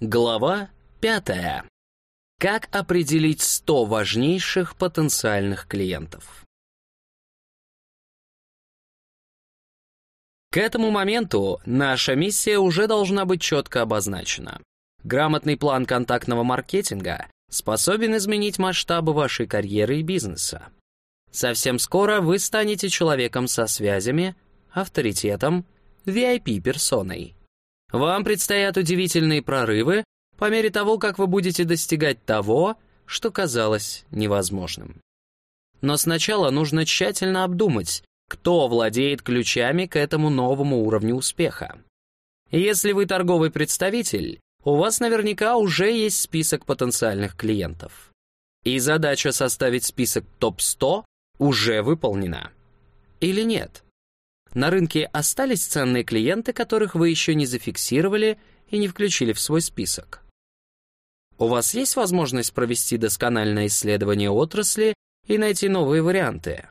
Глава пятая. Как определить 100 важнейших потенциальных клиентов? К этому моменту наша миссия уже должна быть четко обозначена. Грамотный план контактного маркетинга способен изменить масштабы вашей карьеры и бизнеса. Совсем скоро вы станете человеком со связями, авторитетом, VIP-персоной. Вам предстоят удивительные прорывы по мере того, как вы будете достигать того, что казалось невозможным. Но сначала нужно тщательно обдумать, кто владеет ключами к этому новому уровню успеха. Если вы торговый представитель, у вас наверняка уже есть список потенциальных клиентов. И задача составить список топ-100 уже выполнена. Или нет? На рынке остались ценные клиенты, которых вы еще не зафиксировали и не включили в свой список. У вас есть возможность провести доскональное исследование отрасли и найти новые варианты.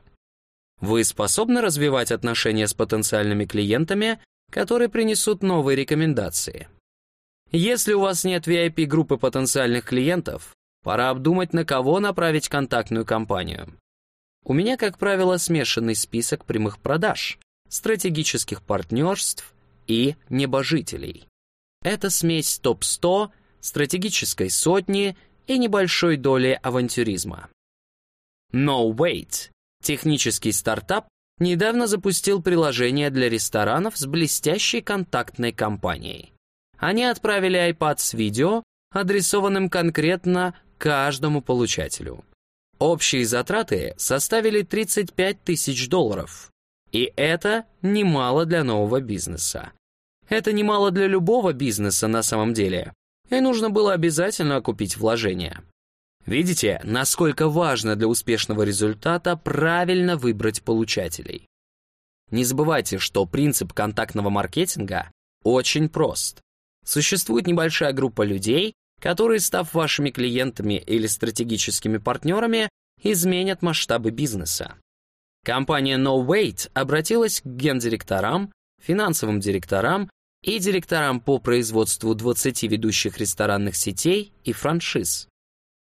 Вы способны развивать отношения с потенциальными клиентами, которые принесут новые рекомендации. Если у вас нет VIP-группы потенциальных клиентов, пора обдумать, на кого направить контактную кампанию. У меня, как правило, смешанный список прямых продаж, стратегических партнерств и небожителей. Это смесь топ-100, стратегической сотни и небольшой доли авантюризма. No Wait, технический стартап, недавно запустил приложение для ресторанов с блестящей контактной кампанией. Они отправили iPad с видео, адресованным конкретно каждому получателю. Общие затраты составили 35 тысяч долларов, и это немало для нового бизнеса. Это немало для любого бизнеса на самом деле. И нужно было обязательно окупить вложения. Видите, насколько важно для успешного результата правильно выбрать получателей. Не забывайте, что принцип контактного маркетинга очень прост. Существует небольшая группа людей, которые, став вашими клиентами или стратегическими партнерами, изменят масштабы бизнеса. Компания No Wait обратилась к гендиректорам, финансовым директорам и директорам по производству 20 ведущих ресторанных сетей и франшиз.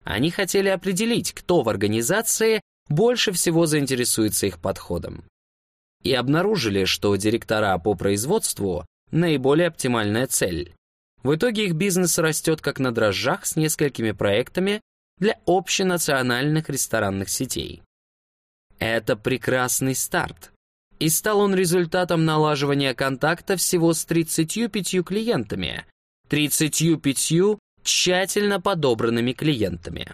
Они хотели определить, кто в организации больше всего заинтересуется их подходом. И обнаружили, что директора по производству – наиболее оптимальная цель. В итоге их бизнес растет как на дрожжах с несколькими проектами для общенациональных ресторанных сетей. Это прекрасный старт. И стал он результатом налаживания контакта всего с 35 клиентами, 35 тщательно подобранными клиентами.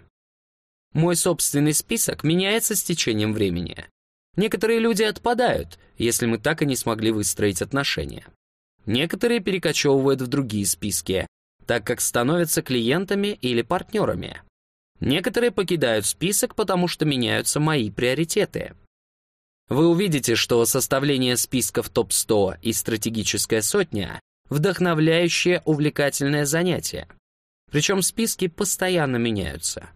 Мой собственный список меняется с течением времени. Некоторые люди отпадают, если мы так и не смогли выстроить отношения. Некоторые перекочевывают в другие списки, так как становятся клиентами или партнерами. Некоторые покидают список, потому что меняются мои приоритеты. Вы увидите, что составление списков топ-100 и стратегическая сотня — вдохновляющее, увлекательное занятие. Причем списки постоянно меняются.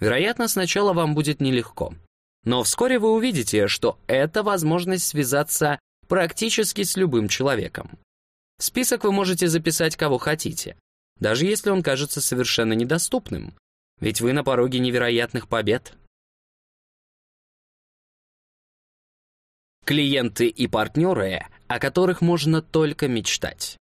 Вероятно, сначала вам будет нелегко. Но вскоре вы увидите, что это возможность связаться практически с любым человеком. В список вы можете записать кого хотите, даже если он кажется совершенно недоступным, ведь вы на пороге невероятных побед. Клиенты и партнеры, о которых можно только мечтать.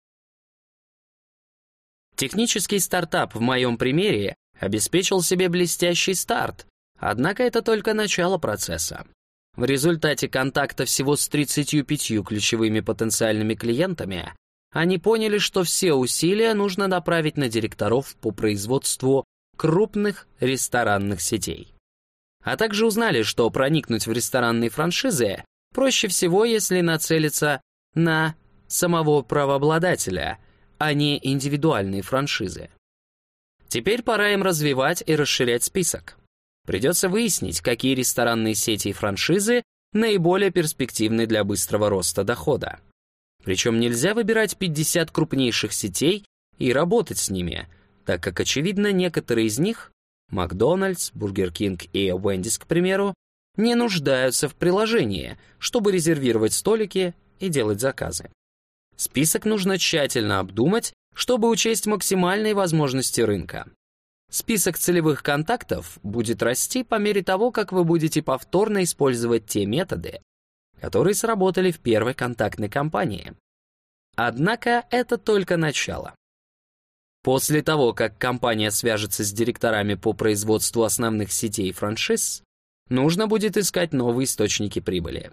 Технический стартап в моем примере обеспечил себе блестящий старт, однако это только начало процесса. В результате контакта всего с 35 ключевыми потенциальными клиентами они поняли, что все усилия нужно направить на директоров по производству крупных ресторанных сетей. А также узнали, что проникнуть в ресторанные франшизы проще всего, если нацелиться на самого правообладателя, а не индивидуальные франшизы. Теперь пора им развивать и расширять список. Придется выяснить, какие ресторанные сети и франшизы наиболее перспективны для быстрого роста дохода. Причем нельзя выбирать 50 крупнейших сетей и работать с ними – так как, очевидно, некоторые из них, Макдональдс, Бургер Кинг и Уэндис, к примеру, не нуждаются в приложении, чтобы резервировать столики и делать заказы. Список нужно тщательно обдумать, чтобы учесть максимальные возможности рынка. Список целевых контактов будет расти по мере того, как вы будете повторно использовать те методы, которые сработали в первой контактной кампании. Однако это только начало. После того, как компания свяжется с директорами по производству основных сетей франшиз, нужно будет искать новые источники прибыли.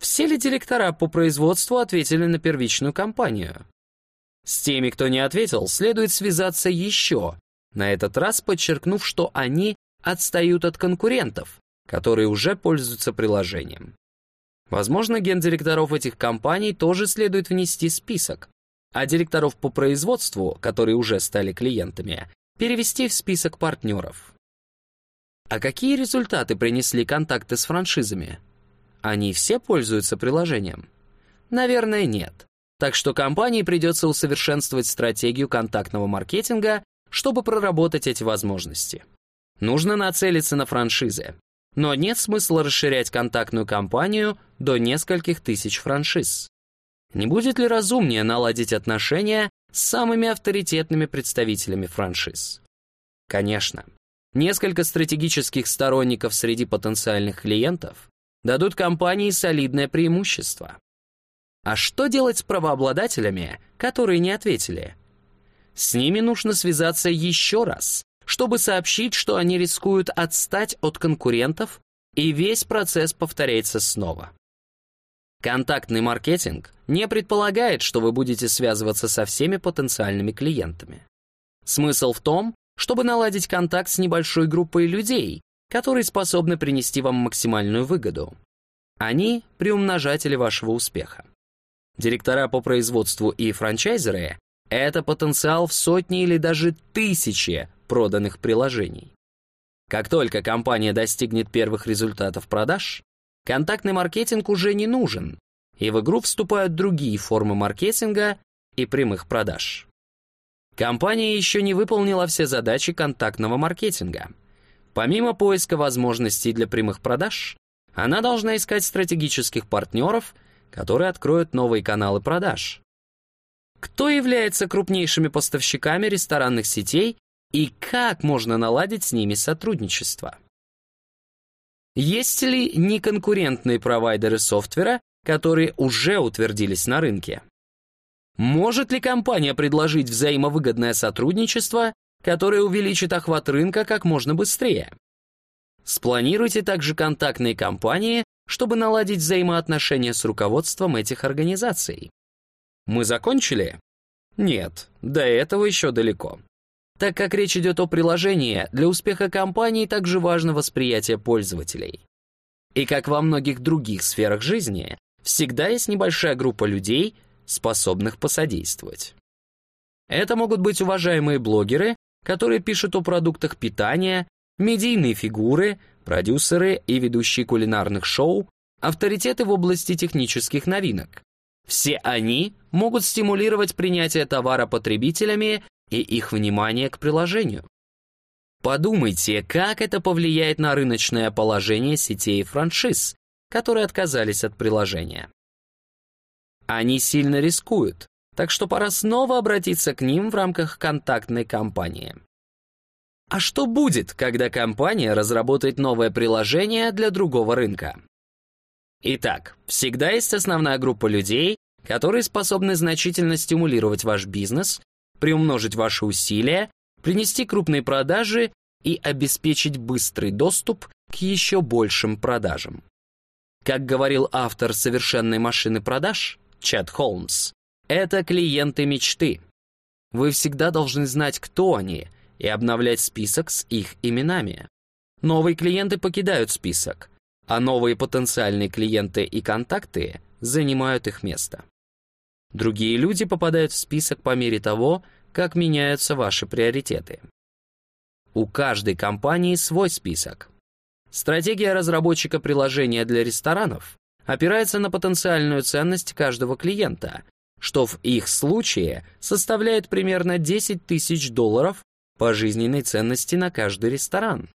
Все ли директора по производству ответили на первичную кампанию? С теми, кто не ответил, следует связаться еще, на этот раз подчеркнув, что они отстают от конкурентов, которые уже пользуются приложением. Возможно, гендиректоров этих компаний тоже следует внести в список, а директоров по производству, которые уже стали клиентами, перевести в список партнеров. А какие результаты принесли контакты с франшизами? Они все пользуются приложением? Наверное, нет. Так что компании придется усовершенствовать стратегию контактного маркетинга, чтобы проработать эти возможности. Нужно нацелиться на франшизы. Но нет смысла расширять контактную кампанию до нескольких тысяч франшиз. Не будет ли разумнее наладить отношения с самыми авторитетными представителями франшиз? Конечно. Несколько стратегических сторонников среди потенциальных клиентов дадут компании солидное преимущество. А что делать с правообладателями, которые не ответили? С ними нужно связаться еще раз, чтобы сообщить, что они рискуют отстать от конкурентов, и весь процесс повторяется снова. Контактный маркетинг не предполагает, что вы будете связываться со всеми потенциальными клиентами. Смысл в том, чтобы наладить контакт с небольшой группой людей, которые способны принести вам максимальную выгоду. Они — приумножатели вашего успеха. Директора по производству и франчайзеры — это потенциал в сотни или даже тысячи проданных приложений. Как только компания достигнет первых результатов продаж, контактный маркетинг уже не нужен, и в игру вступают другие формы маркетинга и прямых продаж. Компания еще не выполнила все задачи контактного маркетинга. Помимо поиска возможностей для прямых продаж, она должна искать стратегических партнеров, которые откроют новые каналы продаж. Кто является крупнейшими поставщиками ресторанных сетей и как можно наладить с ними сотрудничество? Есть ли неконкурентные провайдеры софтвера, которые уже утвердились на рынке? Может ли компания предложить взаимовыгодное сотрудничество, которое увеличит охват рынка как можно быстрее? Спланируйте также контактные кампании, чтобы наладить взаимоотношения с руководством этих организаций. Мы закончили? Нет, до этого еще далеко. Так как речь идет о приложении, для успеха компании также важно восприятие пользователей. И как во многих других сферах жизни, всегда есть небольшая группа людей, способных посодействовать. Это могут быть уважаемые блогеры, которые пишут о продуктах питания, медийные фигуры, продюсеры и ведущие кулинарных шоу, авторитеты в области технических новинок. Все они могут стимулировать принятие товара потребителями и их внимание к приложению. Подумайте, как это повлияет на рыночное положение сетей франшиз, которые отказались от приложения. Они сильно рискуют, так что пора снова обратиться к ним в рамках контактной кампании. А что будет, когда компания разработает новое приложение для другого рынка? Итак, всегда есть основная группа людей, которые способны значительно стимулировать ваш бизнес приумножить ваши усилия, принести крупные продажи и обеспечить быстрый доступ к еще большим продажам. Как говорил автор «Совершенной машины продаж» Чад Холмс, это клиенты мечты. Вы всегда должны знать, кто они, и обновлять список с их именами. Новые клиенты покидают список, а новые потенциальные клиенты и контакты занимают их место. Другие люди попадают в список по мере того, как меняются ваши приоритеты. У каждой компании свой список. Стратегия разработчика приложения для ресторанов опирается на потенциальную ценность каждого клиента, что в их случае составляет примерно 10 тысяч долларов пожизненной ценности на каждый ресторан.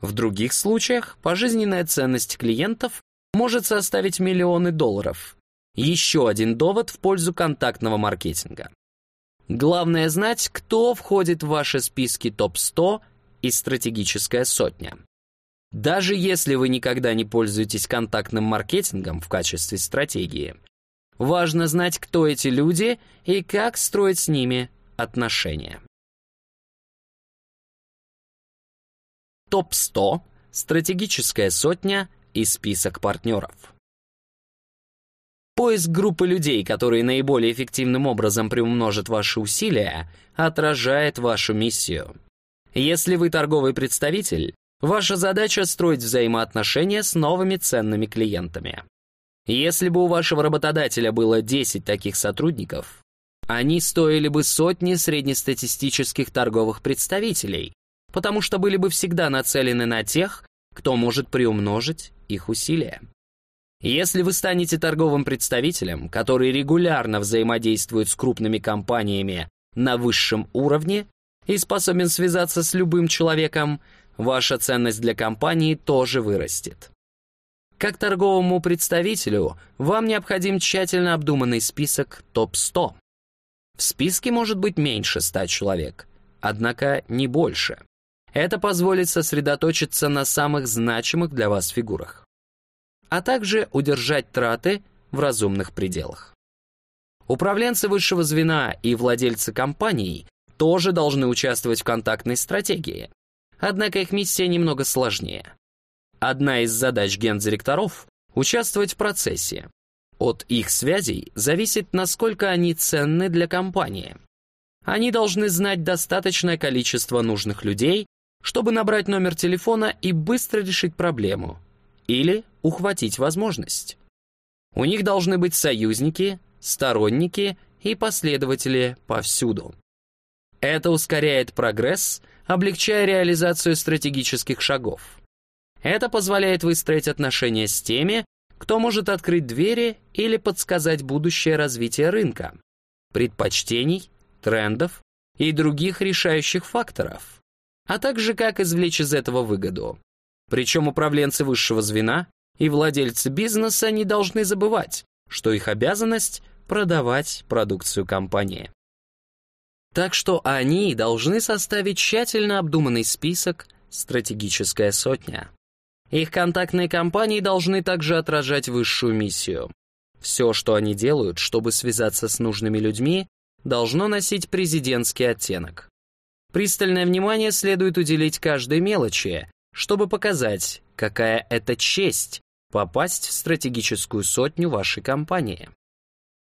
В других случаях пожизненная ценность клиентов может составить миллионы долларов, Еще один довод в пользу контактного маркетинга. Главное знать, кто входит в ваши списки топ-100 и стратегическая сотня. Даже если вы никогда не пользуетесь контактным маркетингом в качестве стратегии, важно знать, кто эти люди и как строить с ними отношения. Топ-100, стратегическая сотня и список партнеров. Поиск группы людей, которые наиболее эффективным образом приумножат ваши усилия, отражает вашу миссию. Если вы торговый представитель, ваша задача строить взаимоотношения с новыми ценными клиентами. Если бы у вашего работодателя было 10 таких сотрудников, они стоили бы сотни среднестатистических торговых представителей, потому что были бы всегда нацелены на тех, кто может приумножить их усилия. Если вы станете торговым представителем, который регулярно взаимодействует с крупными компаниями на высшем уровне и способен связаться с любым человеком, ваша ценность для компании тоже вырастет. Как торговому представителю вам необходим тщательно обдуманный список топ-100. В списке может быть меньше 100 человек, однако не больше. Это позволит сосредоточиться на самых значимых для вас фигурах а также удержать траты в разумных пределах. Управленцы высшего звена и владельцы компаний тоже должны участвовать в контактной стратегии, однако их миссия немного сложнее. Одна из задач гендиректоров — участвовать в процессе. От их связей зависит, насколько они ценны для компании. Они должны знать достаточное количество нужных людей, чтобы набрать номер телефона и быстро решить проблему, или ухватить возможность. У них должны быть союзники, сторонники и последователи повсюду. Это ускоряет прогресс, облегчая реализацию стратегических шагов. Это позволяет выстроить отношения с теми, кто может открыть двери или подсказать будущее развитие рынка, предпочтений, трендов и других решающих факторов, а также как извлечь из этого выгоду. Причем управленцы высшего звена и владельцы бизнеса не должны забывать, что их обязанность — продавать продукцию компании. Так что они должны составить тщательно обдуманный список «Стратегическая сотня». Их контактные компании должны также отражать высшую миссию. Все, что они делают, чтобы связаться с нужными людьми, должно носить президентский оттенок. Пристальное внимание следует уделить каждой мелочи, чтобы показать, какая это честь попасть в стратегическую сотню вашей компании.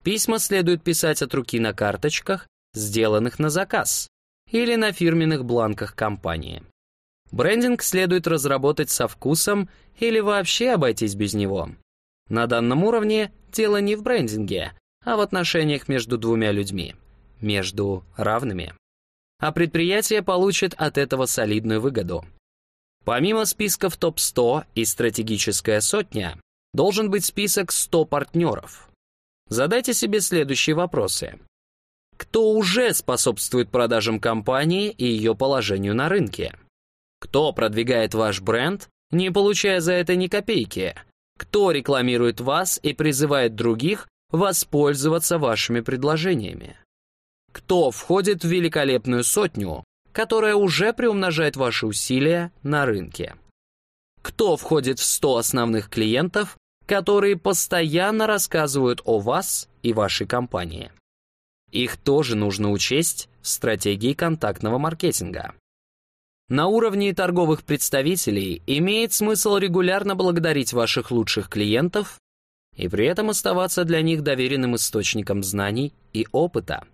Письма следует писать от руки на карточках, сделанных на заказ, или на фирменных бланках компании. Брендинг следует разработать со вкусом или вообще обойтись без него. На данном уровне дело не в брендинге, а в отношениях между двумя людьми, между равными. А предприятие получит от этого солидную выгоду. Помимо списков топ-100 и стратегическая сотня, должен быть список 100 партнеров. Задайте себе следующие вопросы. Кто уже способствует продажам компании и ее положению на рынке? Кто продвигает ваш бренд, не получая за это ни копейки? Кто рекламирует вас и призывает других воспользоваться вашими предложениями? Кто входит в великолепную сотню, которая уже приумножает ваши усилия на рынке. Кто входит в 100 основных клиентов, которые постоянно рассказывают о вас и вашей компании? Их тоже нужно учесть в стратегии контактного маркетинга. На уровне торговых представителей имеет смысл регулярно благодарить ваших лучших клиентов и при этом оставаться для них доверенным источником знаний и опыта.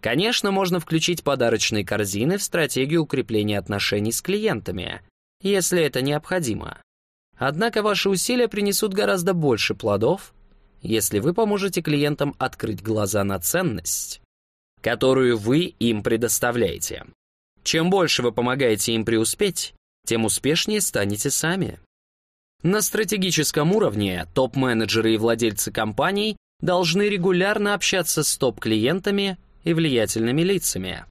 Конечно, можно включить подарочные корзины в стратегию укрепления отношений с клиентами, если это необходимо. Однако ваши усилия принесут гораздо больше плодов, если вы поможете клиентам открыть глаза на ценность, которую вы им предоставляете. Чем больше вы помогаете им преуспеть, тем успешнее станете сами. На стратегическом уровне топ-менеджеры и владельцы компаний должны регулярно общаться с топ-клиентами и влиятельными лицами.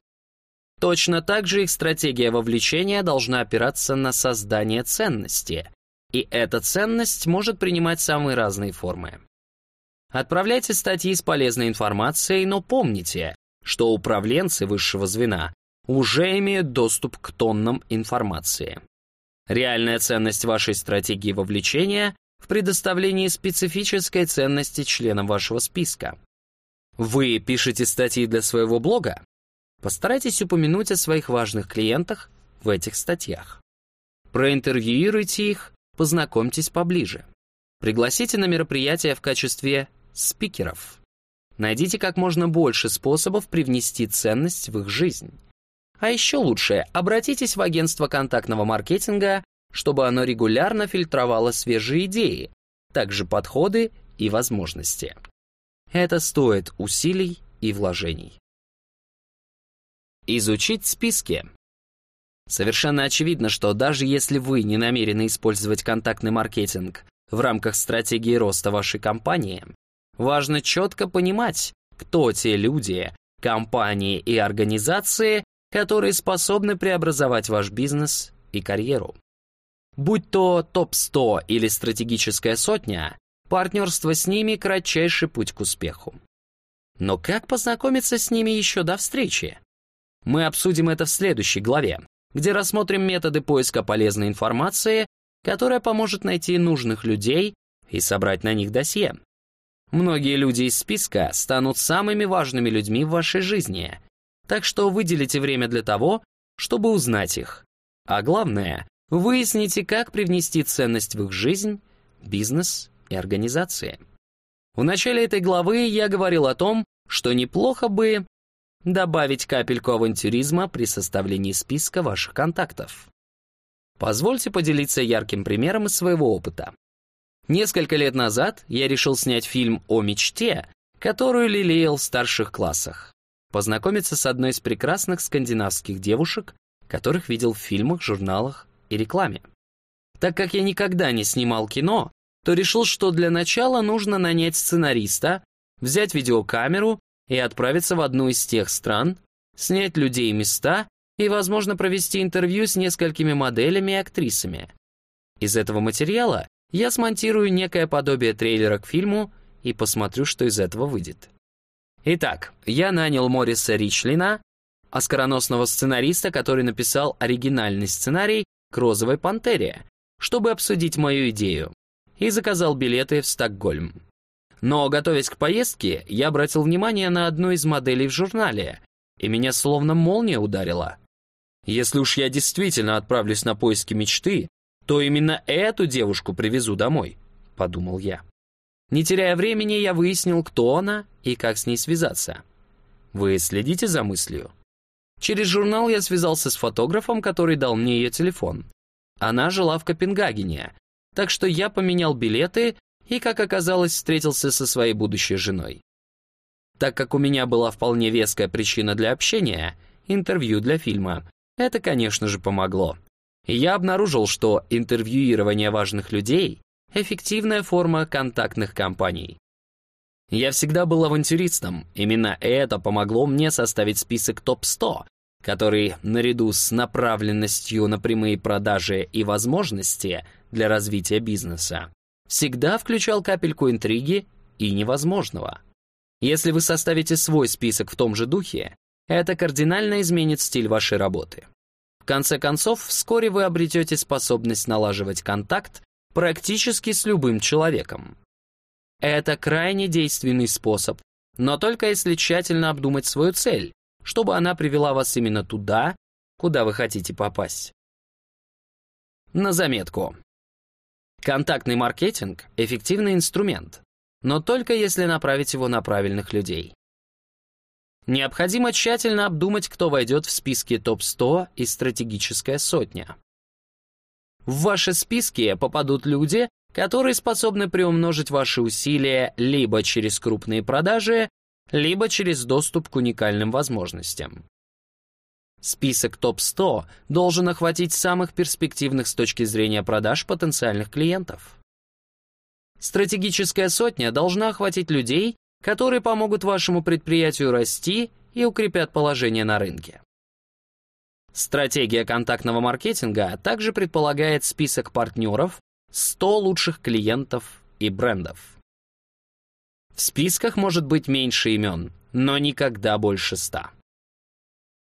Точно так же их стратегия вовлечения должна опираться на создание ценности, и эта ценность может принимать самые разные формы. Отправляйте статьи с полезной информацией, но помните, что управленцы высшего звена уже имеют доступ к тоннам информации. Реальная ценность вашей стратегии вовлечения в предоставлении специфической ценности членам вашего списка. Вы пишете статьи для своего блога? Постарайтесь упомянуть о своих важных клиентах в этих статьях. Проинтервьюируйте их, познакомьтесь поближе. Пригласите на мероприятие в качестве спикеров. Найдите как можно больше способов привнести ценность в их жизнь. А еще лучше, обратитесь в агентство контактного маркетинга, чтобы оно регулярно фильтровало свежие идеи, также подходы и возможности. Это стоит усилий и вложений. Изучить списки. Совершенно очевидно, что даже если вы не намерены использовать контактный маркетинг в рамках стратегии роста вашей компании, важно четко понимать, кто те люди, компании и организации, которые способны преобразовать ваш бизнес и карьеру. Будь то топ-100 или стратегическая сотня, партнерство с ними – кратчайший путь к успеху. Но как познакомиться с ними еще до встречи? Мы обсудим это в следующей главе, где рассмотрим методы поиска полезной информации, которая поможет найти нужных людей и собрать на них досье. Многие люди из списка станут самыми важными людьми в вашей жизни, так что выделите время для того, чтобы узнать их. А главное, выясните, как привнести ценность в их жизнь, бизнес и организации. В начале этой главы я говорил о том, что неплохо бы добавить капельку авантюризма при составлении списка ваших контактов. Позвольте поделиться ярким примером из своего опыта. Несколько лет назад я решил снять фильм о мечте, которую лелеял в старших классах. Познакомиться с одной из прекрасных скандинавских девушек, которых видел в фильмах, журналах и рекламе. Так как я никогда не снимал кино, то решил, что для начала нужно нанять сценариста, взять видеокамеру и отправиться в одну из тех стран, снять людей и места и, возможно, провести интервью с несколькими моделями и актрисами. Из этого материала я смонтирую некое подобие трейлера к фильму и посмотрю, что из этого выйдет. Итак, я нанял Мориса Ричлина, оскароносного сценариста, который написал оригинальный сценарий к «Розовой пантере», чтобы обсудить мою идею, и заказал билеты в Стокгольм. Но, готовясь к поездке, я обратил внимание на одну из моделей в журнале, и меня словно молния ударила. Если уж я действительно отправлюсь на поиски мечты, то именно эту девушку привезу домой, подумал я. Не теряя времени, я выяснил, кто она и как с ней связаться. Вы следите за мыслью? Через журнал я связался с фотографом, который дал мне ее телефон. Она жила в Копенгагене, так что я поменял билеты и, как оказалось, встретился со своей будущей женой. Так как у меня была вполне веская причина для общения, интервью для фильма, это, конечно же, помогло. Я обнаружил, что интервьюирование важных людей — эффективная форма контактных кампаний. Я всегда был авантюристом, именно это помогло мне составить список топ-100, который, наряду с направленностью на прямые продажи и возможности для развития бизнеса, всегда включал капельку интриги и невозможного. Если вы составите свой список в том же духе, это кардинально изменит стиль вашей работы. В конце концов, вскоре вы обретете способность налаживать контакт практически с любым человеком. Это крайне действенный способ, но только если тщательно обдумать свою цель, чтобы она привела вас именно туда, куда вы хотите попасть. На заметку. Контактный маркетинг – эффективный инструмент, но только если направить его на правильных людей. Необходимо тщательно обдумать, кто войдет в списки топ-100 и стратегическая сотня. В ваши списки попадут люди, которые способны приумножить ваши усилия либо через крупные продажи, либо через доступ к уникальным возможностям. Список топ-100 должен охватить самых перспективных с точки зрения продаж потенциальных клиентов. Стратегическая сотня должна охватить людей, которые помогут вашему предприятию расти и укрепят положение на рынке. Стратегия контактного маркетинга также предполагает список партнеров, 100 лучших клиентов и брендов. В списках может быть меньше имен, но никогда больше ста.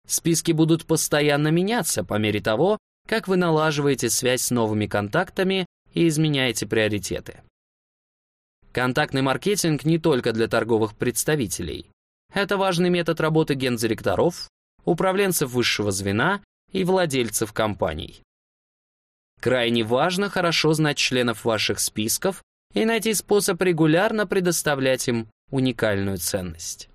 Списки будут постоянно меняться по мере того, как вы налаживаете связь с новыми контактами и изменяете приоритеты. Контактный маркетинг не только для торговых представителей. Это важный метод работы гендиректоров, управленцев высшего звена и владельцев компаний. Крайне важно хорошо знать членов ваших списков и найти способ регулярно предоставлять им уникальную ценность.